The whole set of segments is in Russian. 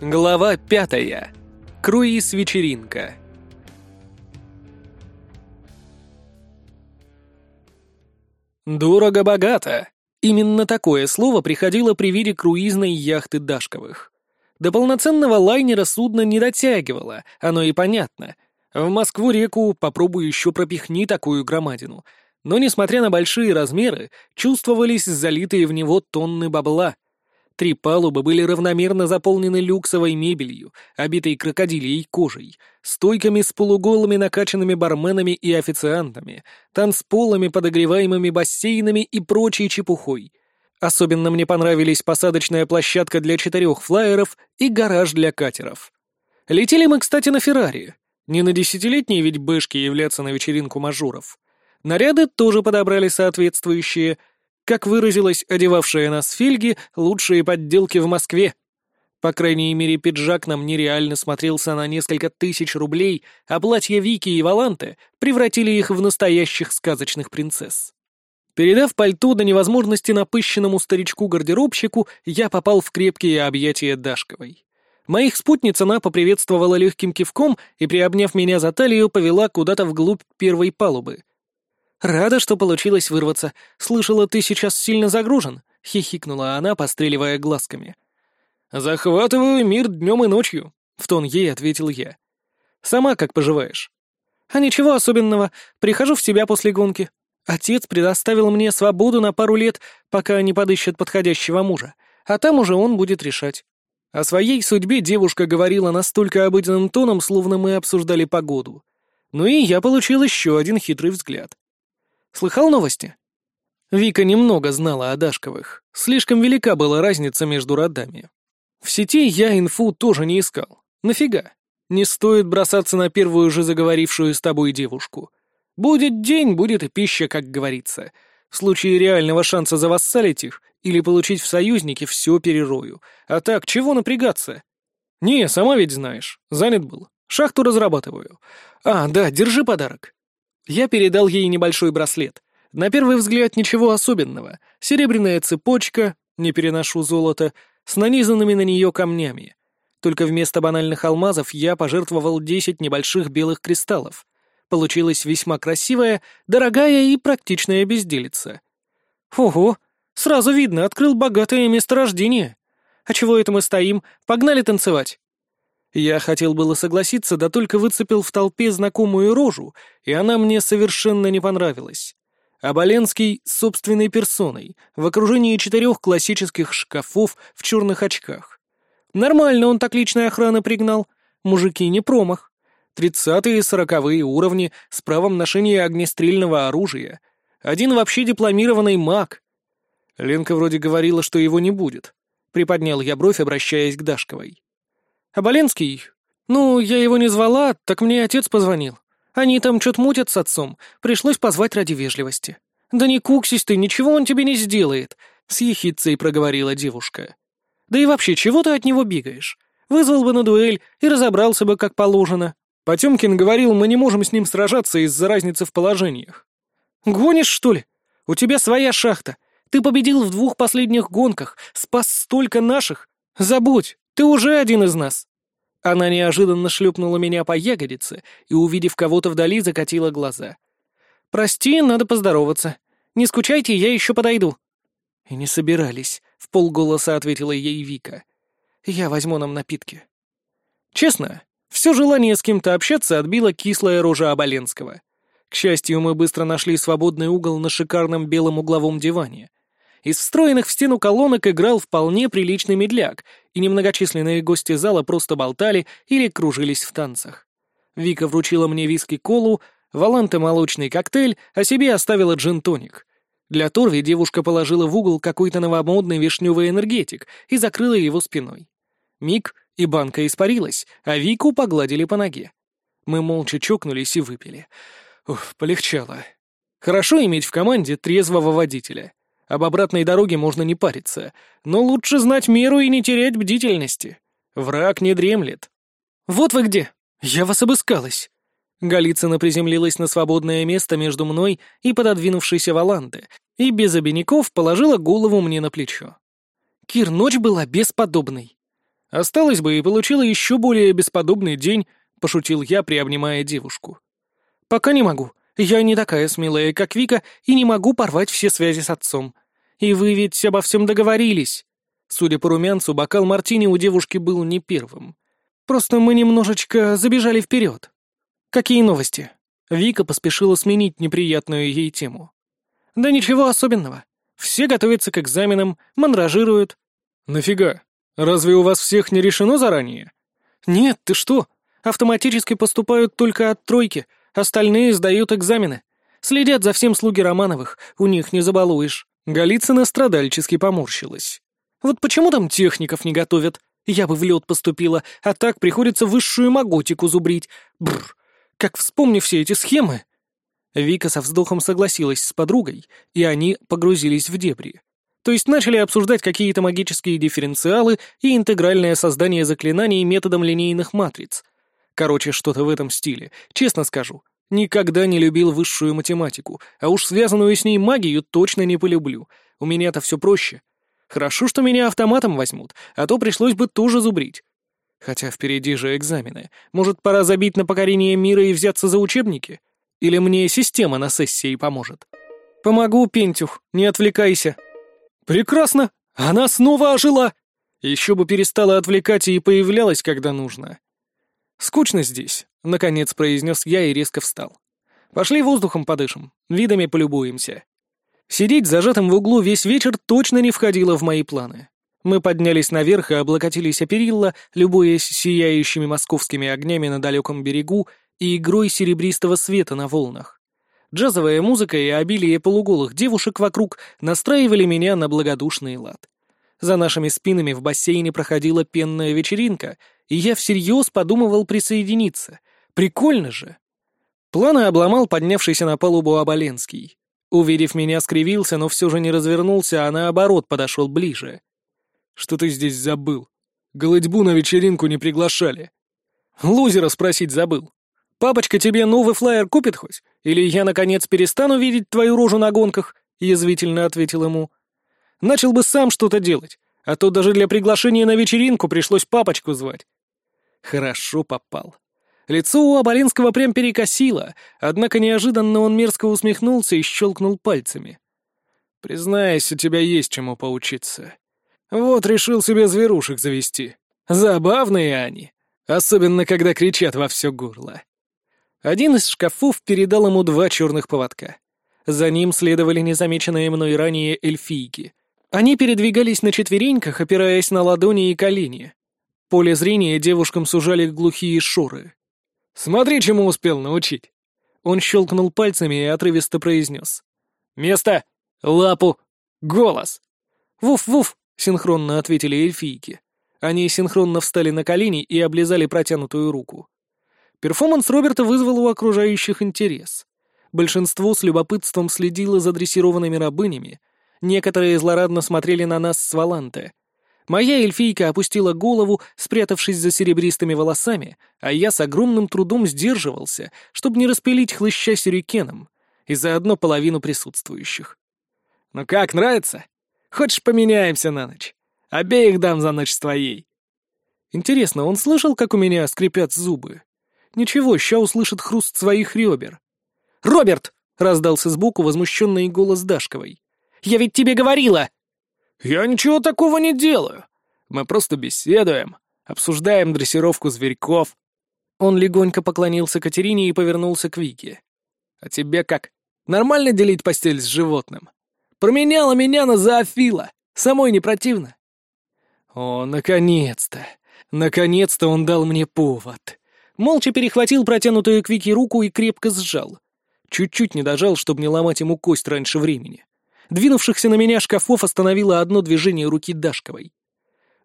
Глава пятая. Круиз-вечеринка. Дорого-богато. Именно такое слово приходило при виде круизной яхты Дашковых. До полноценного лайнера судно не дотягивало, оно и понятно. В Москву-реку попробуй еще пропихни такую громадину. Но, несмотря на большие размеры, чувствовались залитые в него тонны бабла — Три палубы были равномерно заполнены люксовой мебелью, обитой крокодилией кожей, стойками с полуголыми накачанными барменами и официантами, танцполами, подогреваемыми бассейнами и прочей чепухой. Особенно мне понравились посадочная площадка для четырех флайеров и гараж для катеров. Летели мы, кстати, на Феррари. Не на десятилетние ведь бэшки являться на вечеринку мажоров. Наряды тоже подобрали соответствующие — как выразилась одевавшая нас Фильги, лучшие подделки в Москве. По крайней мере, пиджак нам нереально смотрелся на несколько тысяч рублей, а платья Вики и Валанты превратили их в настоящих сказочных принцесс. Передав пальто до невозможности напыщенному старичку-гардеробщику, я попал в крепкие объятия Дашковой. Моих спутниц она поприветствовала легким кивком и, приобняв меня за талию, повела куда-то вглубь первой палубы — «Рада, что получилось вырваться. Слышала, ты сейчас сильно загружен», — хихикнула она, постреливая глазками. «Захватываю мир днем и ночью», — в тон ей ответил я. «Сама как поживаешь?» «А ничего особенного. Прихожу в себя после гонки. Отец предоставил мне свободу на пару лет, пока не подыщет подходящего мужа, а там уже он будет решать». О своей судьбе девушка говорила настолько обыденным тоном, словно мы обсуждали погоду. Ну и я получил еще один хитрый взгляд. Слыхал новости?» Вика немного знала о Дашковых. Слишком велика была разница между родами. В сети я инфу тоже не искал. Нафига? Не стоит бросаться на первую же заговорившую с тобой девушку. Будет день, будет и пища, как говорится. В случае реального шанса завассалить их или получить в союзники, все перерою. А так, чего напрягаться? Не, сама ведь знаешь. Занят был. Шахту разрабатываю. А, да, держи подарок. Я передал ей небольшой браслет. На первый взгляд ничего особенного. Серебряная цепочка, не переношу золото, с нанизанными на нее камнями. Только вместо банальных алмазов я пожертвовал 10 небольших белых кристаллов. Получилась весьма красивая, дорогая и практичная безделица. Ого, сразу видно, открыл богатое месторождение. А чего это мы стоим? Погнали танцевать. Я хотел было согласиться, да только выцепил в толпе знакомую рожу, и она мне совершенно не понравилась. А Боленский с собственной персоной, в окружении четырех классических шкафов в черных очках. Нормально он так личной охраны пригнал. Мужики не промах. Тридцатые и сороковые уровни с правом ношения огнестрельного оружия. Один вообще дипломированный маг. Ленка вроде говорила, что его не будет. Приподнял я бровь, обращаясь к Дашковой. А Боленский? Ну, я его не звала, так мне отец позвонил. Они там что-то мутят с отцом, пришлось позвать ради вежливости. Да не куксись ты, ничего он тебе не сделает, с ехидцей проговорила девушка. Да и вообще, чего ты от него бегаешь? Вызвал бы на дуэль и разобрался бы как положено. Потемкин говорил, мы не можем с ним сражаться из-за разницы в положениях. Гонишь, что ли? У тебя своя шахта. Ты победил в двух последних гонках, спас столько наших. Забудь, ты уже один из нас!» Она неожиданно шлепнула меня по ягодице и, увидев кого-то вдали, закатила глаза. «Прости, надо поздороваться. Не скучайте, я еще подойду». «И не собирались», — в полголоса ответила ей Вика. «Я возьму нам напитки». Честно, все желание с кем-то общаться отбила кислая рожа Оболенского. К счастью, мы быстро нашли свободный угол на шикарном белом угловом диване. Из встроенных в стену колонок играл вполне приличный медляк, и немногочисленные гости зала просто болтали или кружились в танцах. Вика вручила мне виски-колу, Валанте молочный коктейль, а себе оставила джин-тоник. Для Торви девушка положила в угол какой-то новомодный вишневый энергетик и закрыла его спиной. Миг, и банка испарилась, а Вику погладили по ноге. Мы молча чокнулись и выпили. Ух, полегчало. Хорошо иметь в команде трезвого водителя. Об обратной дороге можно не париться, но лучше знать меру и не терять бдительности. Враг не дремлет. «Вот вы где! Я вас обыскалась!» Голицына приземлилась на свободное место между мной и пододвинувшейся Валанды, и без обиняков положила голову мне на плечо. «Кир, ночь была бесподобной!» Осталось бы и получила еще более бесподобный день, пошутил я, приобнимая девушку. Пока не могу. Я не такая смелая, как Вика, и не могу порвать все связи с отцом. И вы ведь обо всем договорились. Судя по румянцу, бокал мартини у девушки был не первым. Просто мы немножечко забежали вперед. Какие новости? Вика поспешила сменить неприятную ей тему. Да ничего особенного. Все готовятся к экзаменам, мандражируют. Нафига? Разве у вас всех не решено заранее? Нет, ты что? Автоматически поступают только от тройки, остальные сдают экзамены. Следят за всем слуги Романовых, у них не забалуешь. Голицына страдальчески поморщилась. Вот почему там техников не готовят? Я бы в лед поступила, а так приходится высшую маготику зубрить. Бррр. Как вспомню все эти схемы. Вика со вздохом согласилась с подругой, и они погрузились в дебри. То есть начали обсуждать какие-то магические дифференциалы и интегральное создание заклинаний методом линейных матриц. Короче, что-то в этом стиле, честно скажу. Никогда не любил высшую математику, а уж связанную с ней магию точно не полюблю. У меня-то все проще. Хорошо, что меня автоматом возьмут, а то пришлось бы тоже зубрить. Хотя впереди же экзамены. Может, пора забить на покорение мира и взяться за учебники? Или мне система на сессии поможет? Помогу, Пентюх, не отвлекайся. Прекрасно, она снова ожила. Еще бы перестала отвлекать и появлялась, когда нужно. Скучно здесь, наконец произнес я и резко встал. Пошли воздухом подышим, видами полюбуемся. Сидеть зажатым в углу весь вечер точно не входило в мои планы. Мы поднялись наверх и облокотились о перила, любуясь сияющими московскими огнями на далеком берегу и игрой серебристого света на волнах. Джазовая музыка и обилие полуголых девушек вокруг настраивали меня на благодушный лад. За нашими спинами в бассейне проходила пенная вечеринка, и я всерьез подумывал присоединиться. Прикольно же! Планы обломал поднявшийся на палубу Оболенский. Увидев меня, скривился, но все же не развернулся, а наоборот подошел ближе. «Что ты здесь забыл? Голодьбу на вечеринку не приглашали». «Лузера спросить забыл. Папочка тебе новый флаер купит хоть? Или я, наконец, перестану видеть твою рожу на гонках?» — язвительно ответил ему. «Начал бы сам что-то делать, а то даже для приглашения на вечеринку пришлось папочку звать». Хорошо попал. Лицо у Абалинского прям перекосило, однако неожиданно он мерзко усмехнулся и щелкнул пальцами. «Признаюсь, у тебя есть чему поучиться. Вот решил себе зверушек завести. Забавные они, особенно когда кричат во все горло». Один из шкафов передал ему два черных поводка. За ним следовали незамеченные мной ранее эльфийки. Они передвигались на четвереньках, опираясь на ладони и колени. Поле зрения девушкам сужали глухие шоры. Смотри, чему успел научить!» Он щелкнул пальцами и отрывисто произнес. «Место! Лапу! Голос!» «Вуф-вуф!» — синхронно ответили эльфийки. Они синхронно встали на колени и облизали протянутую руку. Перформанс Роберта вызвал у окружающих интерес. Большинство с любопытством следило за дрессированными рабынями, некоторые злорадно смотрели на нас с Валанте — Моя эльфийка опустила голову, спрятавшись за серебристыми волосами, а я с огромным трудом сдерживался, чтобы не распилить хлыща сюрикеном, и заодно половину присутствующих. «Ну как, нравится? Хочешь, поменяемся на ночь? Обеих дам за ночь с твоей». Интересно, он слышал, как у меня скрипят зубы? Ничего, ща услышит хруст своих ребер. «Роберт!» — раздался сбоку возмущенный голос Дашковой. «Я ведь тебе говорила!» «Я ничего такого не делаю. Мы просто беседуем, обсуждаем дрессировку зверьков». Он легонько поклонился Катерине и повернулся к Вике. «А тебе как? Нормально делить постель с животным? Променяла меня на зоофила. Самой не противно?» «О, наконец-то! Наконец-то он дал мне повод!» Молча перехватил протянутую к Вике руку и крепко сжал. Чуть-чуть не дожал, чтобы не ломать ему кость раньше времени. Двинувшихся на меня шкафов остановило одно движение руки Дашковой.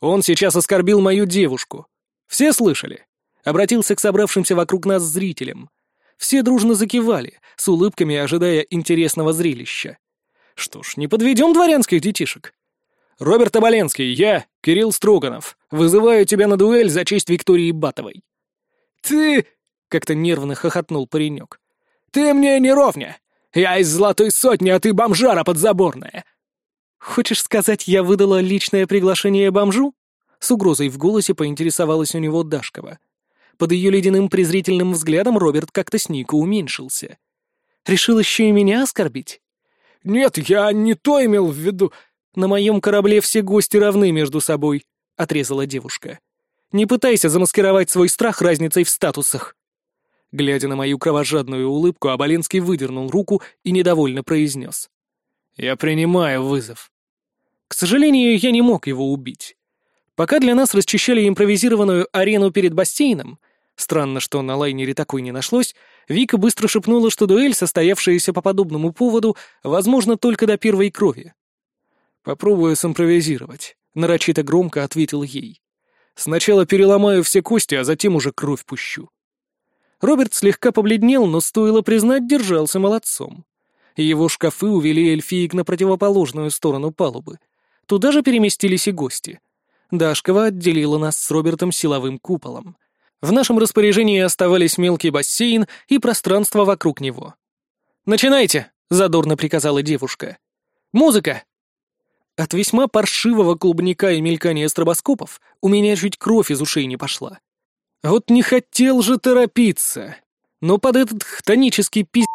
«Он сейчас оскорбил мою девушку. Все слышали?» Обратился к собравшимся вокруг нас зрителям. Все дружно закивали, с улыбками ожидая интересного зрелища. Что ж, не подведем дворянских детишек. Роберт Оболенский, я, Кирилл Строганов, вызываю тебя на дуэль за честь Виктории Батовой. Ты... — как-то нервно хохотнул паренек. «Ты мне не ровня! Я из золотой сотни, а ты бомжара подзаборная!» «Хочешь сказать, я выдала личное приглашение бомжу? С угрозой в голосе поинтересовалась у него Дашкова. Под ее ледяным презрительным взглядом Роберт как-то с Ника уменьшился. «Решил еще и меня оскорбить?» «Нет, я не то имел в виду...» «На моем корабле все гости равны между собой», — отрезала девушка. «Не пытайся замаскировать свой страх разницей в статусах». Глядя на мою кровожадную улыбку, Аболенский выдернул руку и недовольно произнес. «Я принимаю вызов». К сожалению, я не мог его убить. Пока для нас расчищали импровизированную арену перед бассейном, странно, что на лайнере такой не нашлось, Вика быстро шепнула, что дуэль, состоявшаяся по подобному поводу, возможно только до первой крови. «Попробую симпровизировать», — нарочито громко ответил ей. «Сначала переломаю все кости, а затем уже кровь пущу». Роберт слегка побледнел, но, стоило признать, держался молодцом. Его шкафы увели эльфиек на противоположную сторону палубы. Туда же переместились и гости. Дашкова отделила нас с Робертом силовым куполом. В нашем распоряжении оставались мелкий бассейн и пространство вокруг него. «Начинайте!» — задорно приказала девушка. «Музыка!» От весьма паршивого клубника и мелькания стробоскопов у меня чуть кровь из ушей не пошла. Вот не хотел же торопиться. Но под этот хтонический пиздец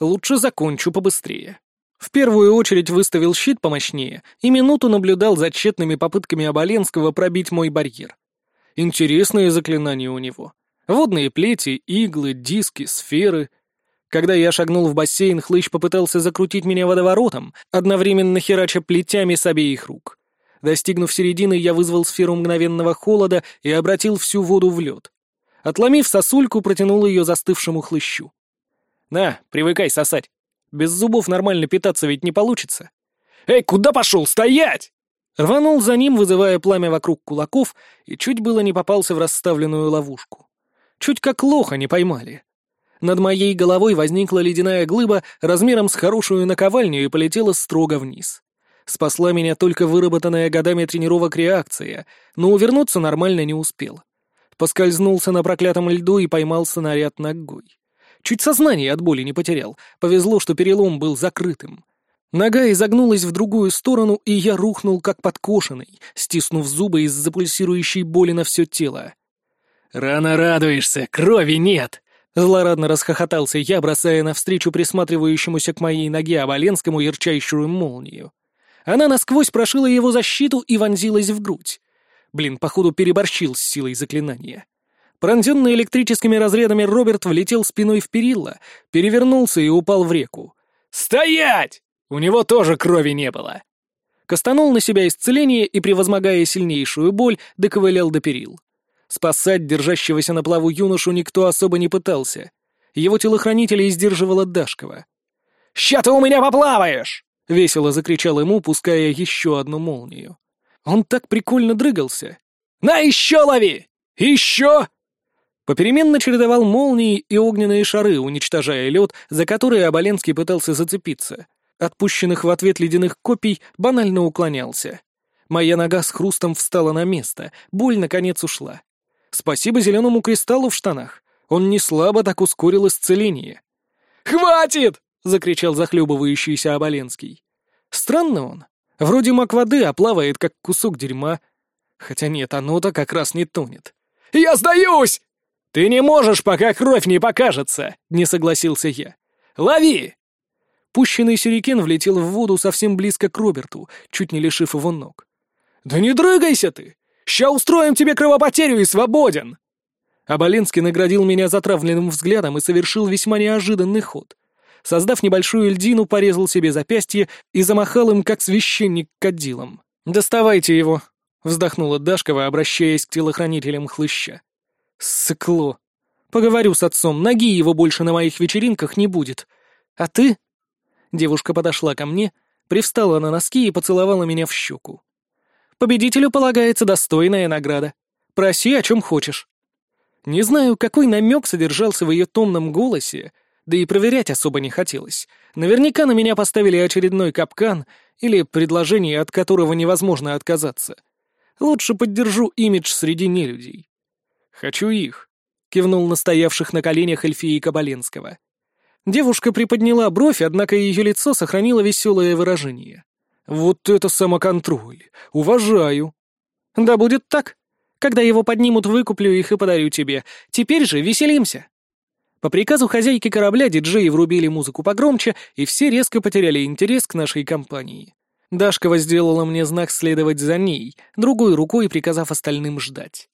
лучше закончу побыстрее. В первую очередь выставил щит помощнее и минуту наблюдал за тщетными попытками Оболенского пробить мой барьер. Интересные заклинания у него. Водные плети, иглы, диски, сферы. Когда я шагнул в бассейн, хлыщ попытался закрутить меня водоворотом, одновременно херача плетями с обеих рук. Достигнув середины, я вызвал сферу мгновенного холода и обратил всю воду в лед. Отломив сосульку, протянул ее застывшему хлыщу. «На, привыкай сосать. Без зубов нормально питаться ведь не получится». «Эй, куда пошел? Стоять!» Рванул за ним, вызывая пламя вокруг кулаков, и чуть было не попался в расставленную ловушку. Чуть как лоха не поймали. Над моей головой возникла ледяная глыба размером с хорошую наковальню и полетела строго вниз. Спасла меня только выработанная годами тренировок реакция, но увернуться нормально не успел. Поскользнулся на проклятом льду и поймал снаряд ногой. Чуть сознание от боли не потерял. Повезло, что перелом был закрытым. Нога изогнулась в другую сторону, и я рухнул как подкошенный, стиснув зубы из-за пульсирующей боли на все тело. «Рано радуешься, крови нет!» Злорадно расхохотался я, бросая навстречу присматривающемуся к моей ноге Оболенскому ярчайшую молнию. Она насквозь прошила его защиту и вонзилась в грудь. Блин, походу переборщил с силой заклинания. Пронзенный электрическими разрядами Роберт влетел спиной в перила, перевернулся и упал в реку. «Стоять! У него тоже крови не было!» Костанул на себя исцеление и, превозмогая сильнейшую боль, доковылял до перил. Спасать держащегося на плаву юношу никто особо не пытался. Его телохранителей сдерживала Дашкова. «Ща ты у меня поплаваешь!» — весело закричал ему, пуская еще одну молнию. Он так прикольно дрыгался. «На еще лови! Еще!» Попеременно чередовал молнии и огненные шары, уничтожая лед, за который Оболенский пытался зацепиться. Отпущенных в ответ ледяных копий банально уклонялся. Моя нога с хрустом встала на место, боль наконец ушла. Спасибо зеленому кристаллу в штанах. Он не слабо так ускорил исцеление. «Хватит!» — закричал захлебывающийся Оболенский. «Странно он. Вроде мак воды, а плавает, как кусок дерьма. Хотя нет, оно-то как раз не тонет». «Я сдаюсь!» «Ты не можешь, пока кровь не покажется!» — не согласился я. «Лови!» Пущенный сюрикен влетел в воду совсем близко к Роберту, чуть не лишив его ног. «Да не дрыгайся ты! Ща устроим тебе кровопотерю и свободен!» Аболенский наградил меня затравленным взглядом и совершил весьма неожиданный ход. Создав небольшую льдину, порезал себе запястье и замахал им, как священник кадилом. «Доставайте его!» — вздохнула Дашкова, обращаясь к телохранителям хлыща. «Сыкло! Поговорю с отцом, ноги его больше на моих вечеринках не будет. А ты?» Девушка подошла ко мне, привстала на носки и поцеловала меня в щеку. «Победителю полагается достойная награда. Проси, о чем хочешь». Не знаю, какой намек содержался в ее томном голосе, да и проверять особо не хотелось. Наверняка на меня поставили очередной капкан или предложение, от которого невозможно отказаться. Лучше поддержу имидж среди нелюдей. «Хочу их», — кивнул настоявших на коленях Эльфии Кабаленского. Девушка приподняла бровь, однако ее лицо сохранило веселое выражение. «Вот это самоконтроль! Уважаю!» Да будет так. Когда его поднимут, выкуплю их и подарю тебе. Теперь же веселимся. По приказу хозяйки корабля диджеи врубили музыку погромче, и все резко потеряли интерес к нашей компании. Дашкова сделала мне знак следовать за ней, другой рукой приказав остальным ждать.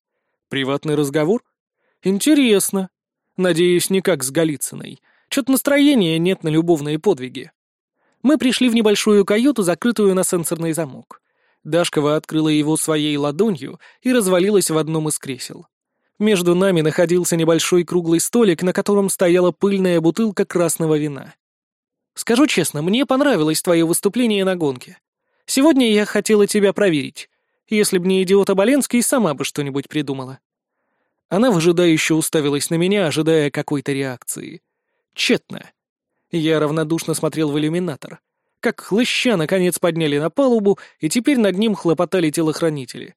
Приватный разговор? Интересно. Надеюсь, не как с Голицыной. Чё-то настроения нет на любовные подвиги. Мы пришли в небольшую каюту, закрытую на сенсорный замок. Дашкова открыла его своей ладонью и развалилась в одном из кресел. Между нами находился небольшой круглый столик, на котором стояла пыльная бутылка красного вина. «Скажу честно, мне понравилось твое выступление на гонке. Сегодня я хотела тебя проверить. Если б не идиот Оболенский, сама бы что-нибудь придумала». Она выжидающе уставилась на меня, ожидая какой-то реакции. Тщетно. Я равнодушно смотрел в иллюминатор. Как хлыща наконец подняли на палубу, и теперь над ним хлопотали телохранители.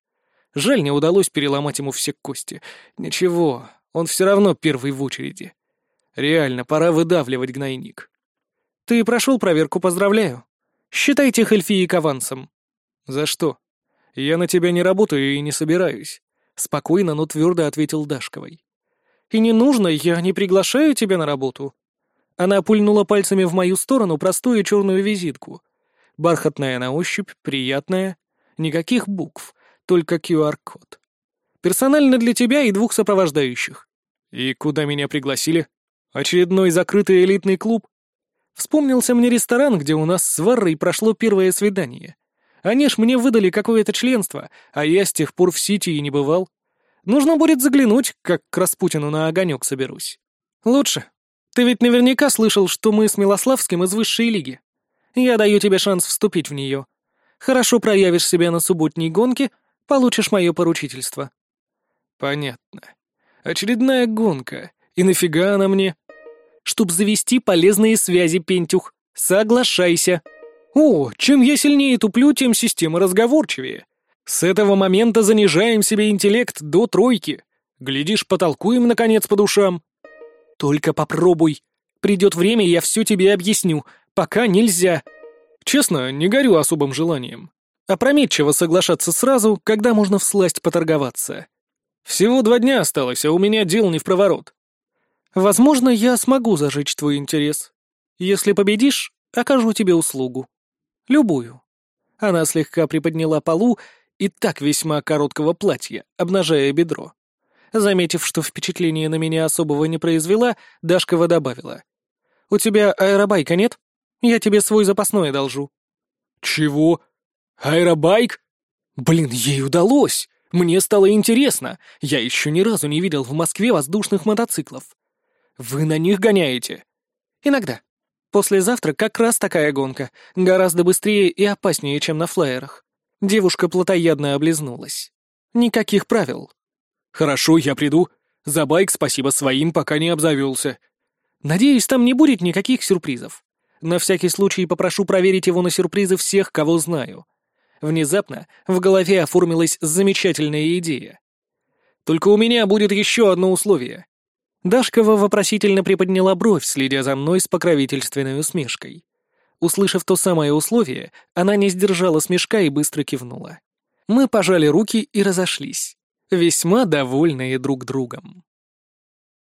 Жаль, не удалось переломать ему все кости. Ничего, он все равно первый в очереди. Реально, пора выдавливать гнойник. Ты прошел проверку, поздравляю. Считайте Хельфиик авансом. За что? Я на тебя не работаю и не собираюсь. Спокойно, но твердо ответил Дашковой. И не нужно, я не приглашаю тебя на работу. Она пульнула пальцами в мою сторону простую черную визитку. Бархатная на ощупь, приятная. Никаких букв только QR-код. Персонально для тебя и двух сопровождающих. И куда меня пригласили? Очередной закрытый элитный клуб? Вспомнился мне ресторан, где у нас с Варрой прошло первое свидание. Они ж мне выдали какое-то членство, а я с тех пор в Сити и не бывал. Нужно будет заглянуть, как к Распутину на огонек соберусь. Лучше. Ты ведь наверняка слышал, что мы с Милославским из высшей лиги. Я даю тебе шанс вступить в нее. Хорошо проявишь себя на субботней гонке — Получишь мое поручительство». «Понятно. Очередная гонка. И нафига она мне?» «Чтоб завести полезные связи, Пентюх. Соглашайся». «О, чем я сильнее туплю, тем система разговорчивее. С этого момента занижаем себе интеллект до тройки. Глядишь, потолкуем, наконец, по душам». «Только попробуй. Придет время, я все тебе объясню. Пока нельзя». «Честно, не горю особым желанием. Опрометчиво соглашаться сразу, когда можно всласть поторговаться. Всего два дня осталось, а у меня дел не в проворот. Возможно, я смогу зажечь твой интерес. Если победишь, окажу тебе услугу. Любую. Она слегка приподняла полу и так весьма короткого платья, обнажая бедро. Заметив, что впечатление на меня особого не произвела, Дашкова добавила. «У тебя аэробайка нет? Я тебе свой запасной одолжу». «Чего?» Аэробайк? Блин, ей удалось! Мне стало интересно. Я еще ни разу не видел в Москве воздушных мотоциклов. Вы на них гоняете? Иногда. Послезавтра как раз такая гонка. Гораздо быстрее и опаснее, чем на флайерах. Девушка плотоядно облизнулась. Никаких правил. Хорошо, я приду. За байк спасибо своим, пока не обзавелся. Надеюсь, там не будет никаких сюрпризов. На всякий случай попрошу проверить его на сюрпризы всех, кого знаю. Внезапно в голове оформилась замечательная идея. «Только у меня будет еще одно условие». Дашкова вопросительно приподняла бровь, следя за мной с покровительственной усмешкой. Услышав то самое условие, она не сдержала смешка и быстро кивнула. Мы пожали руки и разошлись, весьма довольные друг другом.